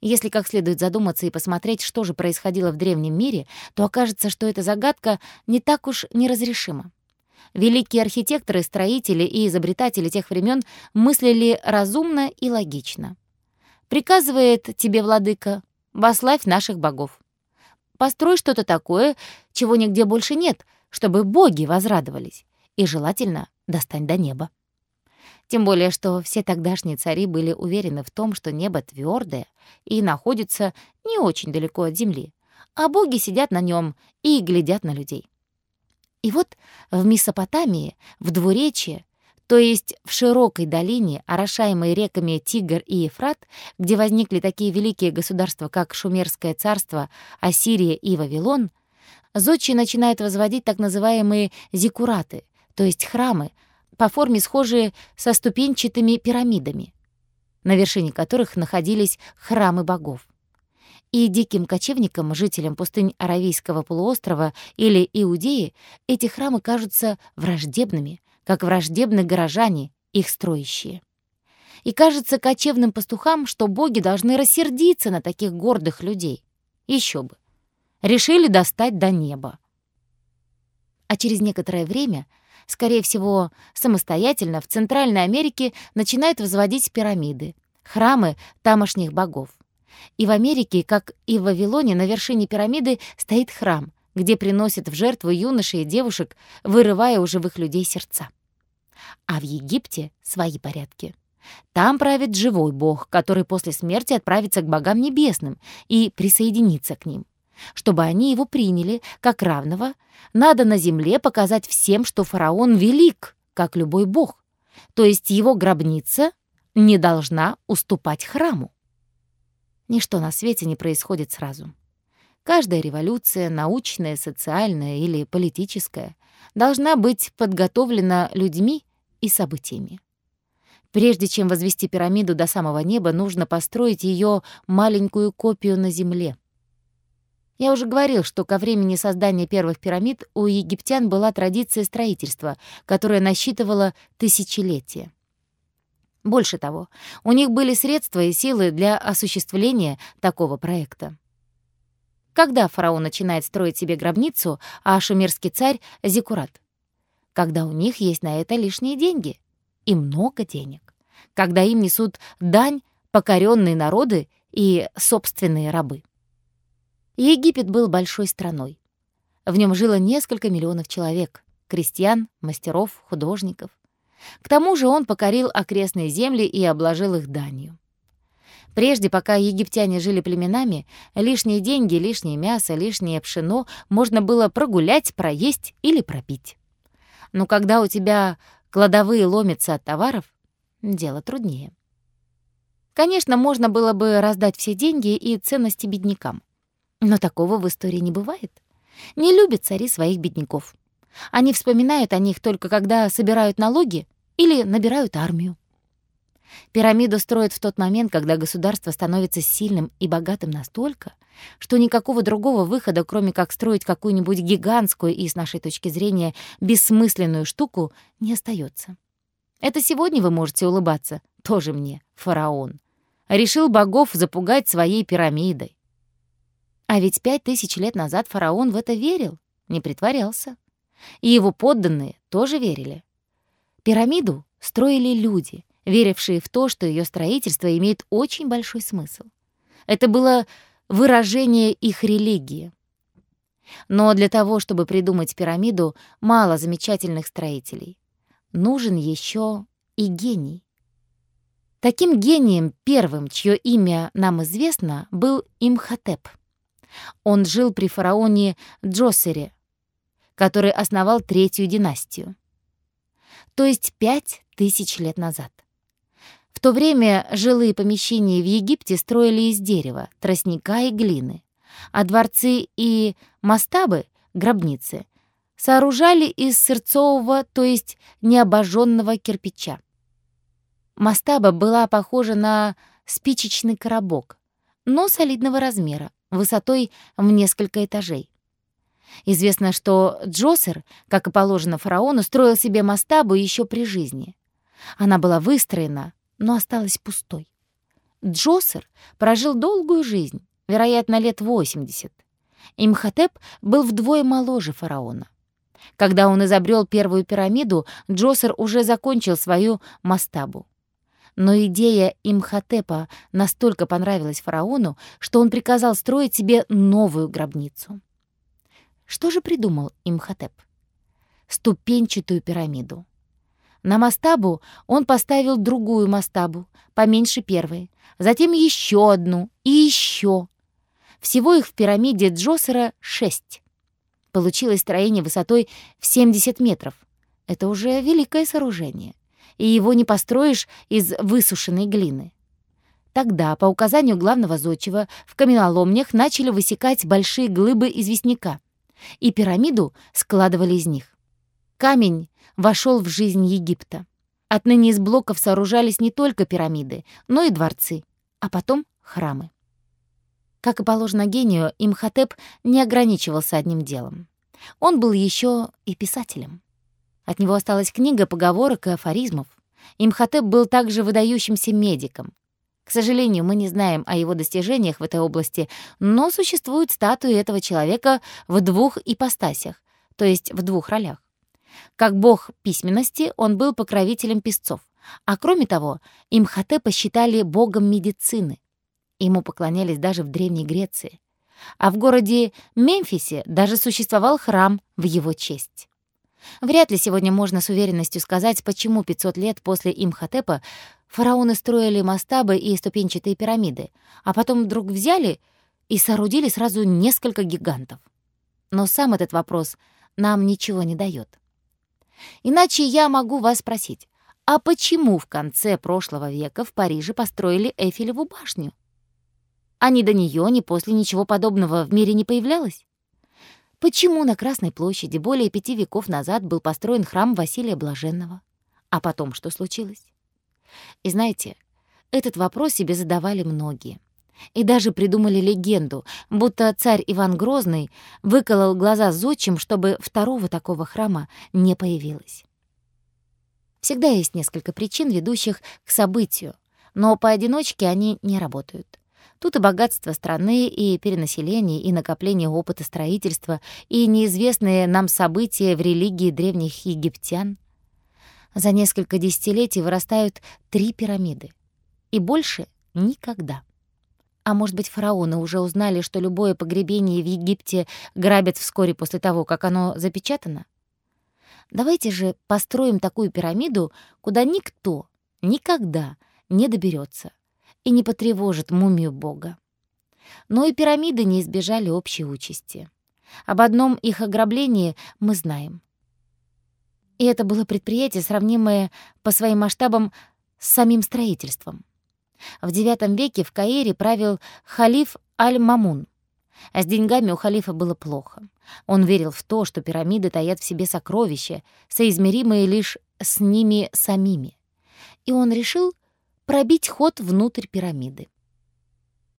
Если как следует задуматься и посмотреть, что же происходило в древнем мире, то окажется, что эта загадка не так уж неразрешима. Великие архитекторы, строители и изобретатели тех времен мыслили разумно и логично. Приказывает тебе, владыка, вославь наших богов. Построй что-то такое, чего нигде больше нет, чтобы боги возрадовались. И желательно достань до неба. Тем более, что все тогдашние цари были уверены в том, что небо твердое и находится не очень далеко от земли, а боги сидят на нем и глядят на людей. И вот в Месопотамии, в двуречье, то есть в широкой долине, орошаемой реками Тигр и Ефрат, где возникли такие великие государства, как Шумерское царство, Ассирия и Вавилон, зодчие начинают возводить так называемые зиккураты, то есть храмы, по форме схожие со ступенчатыми пирамидами, на вершине которых находились храмы богов. И диким кочевникам, жителям пустынь Аравийского полуострова или Иудеи, эти храмы кажутся враждебными, как враждебны горожане, их строящие. И кажется кочевным пастухам, что боги должны рассердиться на таких гордых людей. Еще бы. Решили достать до неба. А через некоторое время, скорее всего, самостоятельно в Центральной Америке начинают возводить пирамиды, храмы тамошних богов. И в Америке, как и в Вавилоне, на вершине пирамиды стоит храм, где приносят в жертву юношей и девушек, вырывая у живых людей сердца. А в Египте свои порядки. Там правит живой бог, который после смерти отправится к богам небесным и присоединится к ним. Чтобы они его приняли как равного, надо на земле показать всем, что фараон велик, как любой бог, то есть его гробница не должна уступать храму. Ничто на свете не происходит сразу. Каждая революция, научная, социальная или политическая, должна быть подготовлена людьми и событиями. Прежде чем возвести пирамиду до самого неба, нужно построить ее маленькую копию на земле. Я уже говорил, что ко времени создания первых пирамид у египтян была традиция строительства, которая насчитывала тысячелетия. Больше того, у них были средства и силы для осуществления такого проекта. Когда фараон начинает строить себе гробницу, а шумерский царь — зиккурат? Когда у них есть на это лишние деньги. И много денег. Когда им несут дань покоренные народы и собственные рабы. Египет был большой страной. В нем жило несколько миллионов человек — крестьян, мастеров, художников. К тому же он покорил окрестные земли и обложил их данью. Прежде, пока египтяне жили племенами, лишние деньги, лишнее мясо, лишнее пшено можно было прогулять, проесть или пропить. Но когда у тебя кладовые ломятся от товаров, дело труднее. Конечно, можно было бы раздать все деньги и ценности беднякам. Но такого в истории не бывает. Не любят цари своих бедняков. Они вспоминают о них только когда собирают налоги или набирают армию. Пирамиду строят в тот момент, когда государство становится сильным и богатым настолько, что никакого другого выхода, кроме как строить какую-нибудь гигантскую и, с нашей точки зрения, бессмысленную штуку, не остается. Это сегодня вы можете улыбаться, тоже мне, фараон. Решил богов запугать своей пирамидой. А ведь пять тысяч лет назад фараон в это верил, не притворялся. И его подданные тоже верили. Пирамиду строили люди, верившие в то, что ее строительство имеет очень большой смысл. Это было выражение их религии. Но для того, чтобы придумать пирамиду, мало замечательных строителей. Нужен еще и гений. Таким гением первым, чье имя нам известно, был Имхотеп. Он жил при фараоне Джосере, который основал третью династию. То есть пять тысяч лет назад. В то время жилые помещения в Египте строили из дерева, тростника и глины, а дворцы и мастабы, гробницы, сооружали из сырцового, то есть необожженного кирпича. Мастаба была похожа на спичечный коробок, но солидного размера, высотой в несколько этажей. Известно, что Джосер, как и положено фараону, строил себе мастабу еще при жизни. Она была выстроена, но осталась пустой. Джосер прожил долгую жизнь, вероятно, лет 80. Имхотеп был вдвое моложе фараона. Когда он изобрел первую пирамиду, Джосер уже закончил свою мастабу. Но идея Имхотепа настолько понравилась фараону, что он приказал строить себе новую гробницу. Что же придумал Имхотеп? Ступенчатую пирамиду. На мастабу он поставил другую мастабу, поменьше первой, затем еще одну и еще. Всего их в пирамиде Джосера шесть. Получилось строение высотой в 70 метров. Это уже великое сооружение и его не построишь из высушенной глины. Тогда, по указанию главного зодчего, в каменоломнях начали высекать большие глыбы известняка, и пирамиду складывали из них. Камень вошел в жизнь Египта. Отныне из блоков сооружались не только пирамиды, но и дворцы, а потом храмы. Как и положено гению, Имхотеп не ограничивался одним делом. Он был еще и писателем. От него осталась книга поговорок и афоризмов. Имхотеп был также выдающимся медиком. К сожалению, мы не знаем о его достижениях в этой области, но существуют статуи этого человека в двух ипостасях, то есть в двух ролях. Как бог письменности он был покровителем писцов, а кроме того, Имхотепа считали богом медицины. Ему поклонялись даже в Древней Греции. А в городе Мемфисе даже существовал храм в его честь. Вряд ли сегодня можно с уверенностью сказать, почему 500 лет после Имхотепа фараоны строили мастабы и ступенчатые пирамиды, а потом вдруг взяли и соорудили сразу несколько гигантов. Но сам этот вопрос нам ничего не дает. Иначе я могу вас спросить, а почему в конце прошлого века в Париже построили Эйфелеву башню? А ни до нее, ни после ничего подобного в мире не появлялось? Почему на Красной площади более пяти веков назад был построен храм Василия Блаженного? А потом что случилось? И знаете, этот вопрос себе задавали многие. И даже придумали легенду, будто царь Иван Грозный выколол глаза зодчим, чтобы второго такого храма не появилось. Всегда есть несколько причин, ведущих к событию, но поодиночке они не работают. Тут и богатство страны, и перенаселение, и накопление опыта строительства, и неизвестные нам события в религии древних египтян. За несколько десятилетий вырастают три пирамиды. И больше никогда. А может быть, фараоны уже узнали, что любое погребение в Египте грабят вскоре после того, как оно запечатано? Давайте же построим такую пирамиду, куда никто никогда не доберется и не потревожит мумию Бога. Но и пирамиды не избежали общей участи. Об одном их ограблении мы знаем. И это было предприятие, сравнимое по своим масштабам с самим строительством. В IX веке в Каире правил халиф Аль-Мамун. А с деньгами у халифа было плохо. Он верил в то, что пирамиды таят в себе сокровища, соизмеримые лишь с ними самими. И он решил пробить ход внутрь пирамиды.